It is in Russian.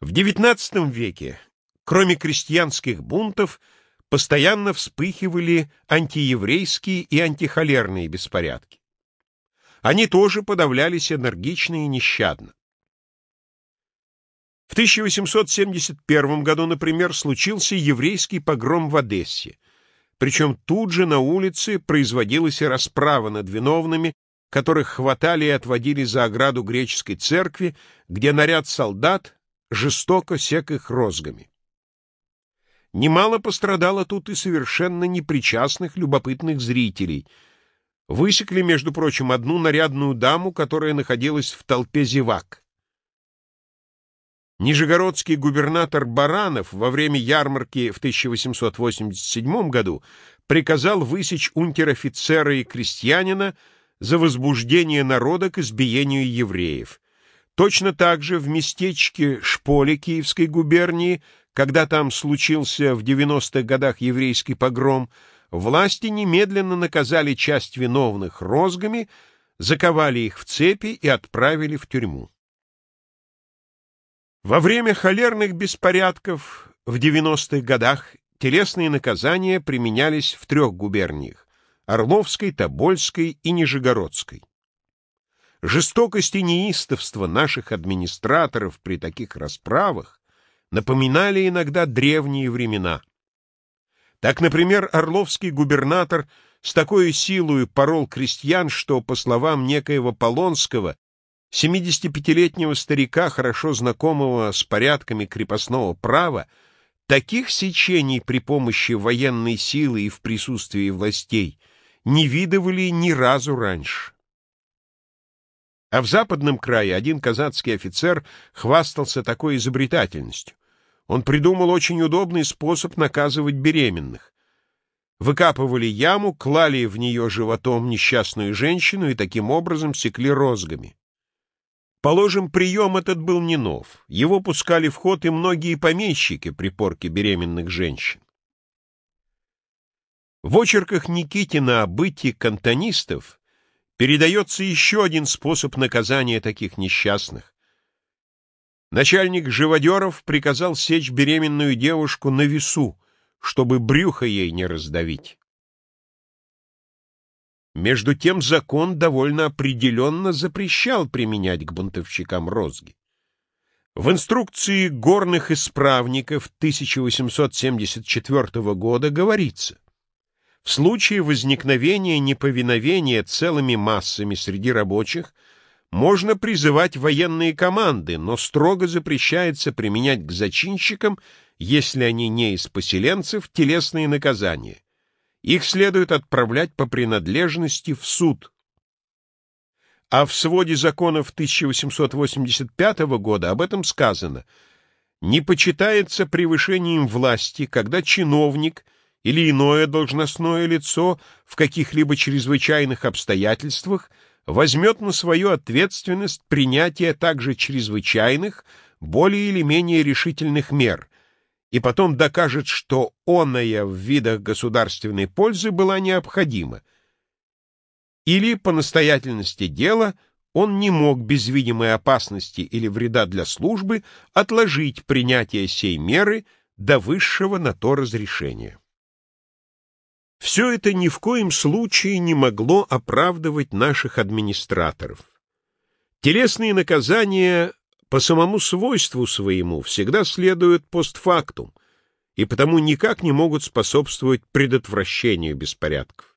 В XIX веке, кроме крестьянских бунтов, постоянно вспыхивали антиеврейские и антихолерные беспорядки. Они тоже подавлялись энергично и нещадно. В 1871 году, например, случился еврейский погром в Одессе, причем тут же на улице производилась расправа над виновными, которых хватали и отводили за ограду греческой церкви, где наряд солдат жестоко сек их розгами. Немало пострадало тут и совершенно непричастных любопытных зрителей. Высекли, между прочим, одну нарядную даму, которая находилась в толпе зевак. Нижегородский губернатор Баранов во время ярмарки в 1887 году приказал высечь унтер-офицера и крестьянина за возбуждение народа к избиению евреев. Точно так же в местечке Шполе Киевской губернии, когда там случился в 90-х годах еврейский погром, власти немедленно наказали часть виновных розгами, заковали их в цепи и отправили в тюрьму. Во время холерных беспорядков в 90-х годах телесные наказания применялись в трех губерниях — Орловской, Тобольской и Нижегородской. Жестокость и неистовство наших администраторов при таких расправах напоминали иногда древние времена. Так, например, орловский губернатор с такой силой порол крестьян, что, по словам некоего Полонского, 75-летнего старика, хорошо знакомого с порядками крепостного права, таких сечений при помощи военной силы и в присутствии властей не видывали ни разу раньше. А в западном крае один казацкий офицер хвастался такой изобретательностью. Он придумал очень удобный способ наказывать беременных. Выкапывали яму, клали в нее животом несчастную женщину и таким образом секли розгами. Положим, прием этот был не нов. Его пускали в ход и многие помещики при порке беременных женщин. В очерках Никитина о бытии кантонистов передается еще один способ наказания таких несчастных. Начальник живодеров приказал сечь беременную девушку на весу, чтобы брюхо ей не раздавить. Между тем закон довольно определенно запрещал применять к бунтовщикам розги. В инструкции горных исправников 1874 года говорится — в случае возникновения неповиновения целыми массами среди рабочих можно призывать военные команды, но строго запрещается применять к зачинщикам, если они не из поселенцев, телесные наказания. Их следует отправлять по принадлежности в суд. А в своде законов 1885 года об этом сказано «Не почитается превышением власти, когда чиновник – или иное должностное лицо в каких-либо чрезвычайных обстоятельствах возьмет на свою ответственность принятие также чрезвычайных, более или менее решительных мер, и потом докажет, что оная в видах государственной пользы была необходима, или по настоятельности дела он не мог без видимой опасности или вреда для службы отложить принятие сей меры до высшего на то разрешения. Все это ни в коем случае не могло оправдывать наших администраторов. Телесные наказания по самому свойству своему всегда следуют постфактум, и потому никак не могут способствовать предотвращению беспорядков.